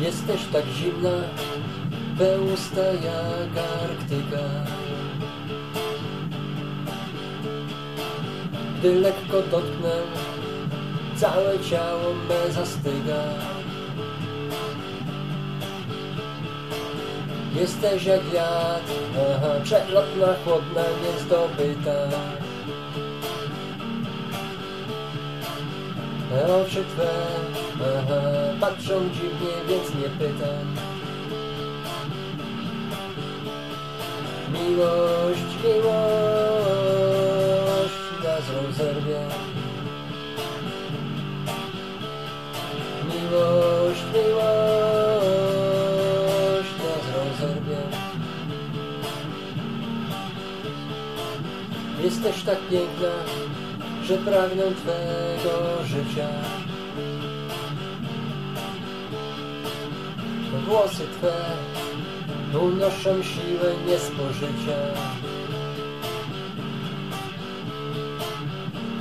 Jesteś tak zimna, pełsta jak Arktyka. Gdy lekko dotknę, całe ciało me zastyga. Jesteś jak wiatr, aha, przelotna, chłodna, niezdobyta. Oczy Twe, aha, patrzą dziwnie, więc nie pytam. Miłość, miłość nas rozerwie. Jesteś tak piękna, że pragnę Twego życia. Włosy Twe unoszą siłę niespożycia.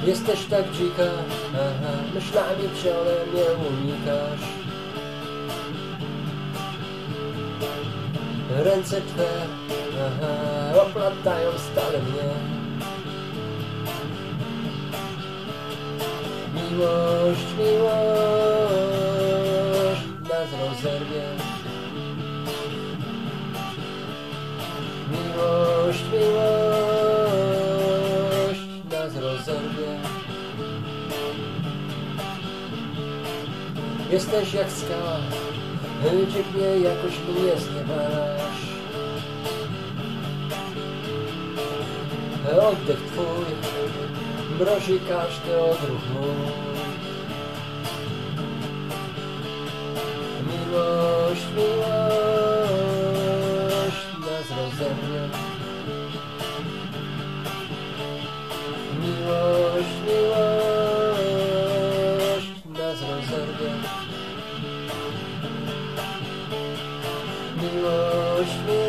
Jesteś tak dzika, aha, myślami wciąż mnie unikasz. Ręce Twe, aha, oplatają stale mnie. Miłość, miłość nas rozerwie. Miłość, miłość nas rozerwie. Jesteś jak skała, dziwnie jakoś mnie znieważ. Oddech twój mrozi każdy odruch Miłość, miłość nas rozerwie Miłość, miłość nas rozerwie Miłość, miłość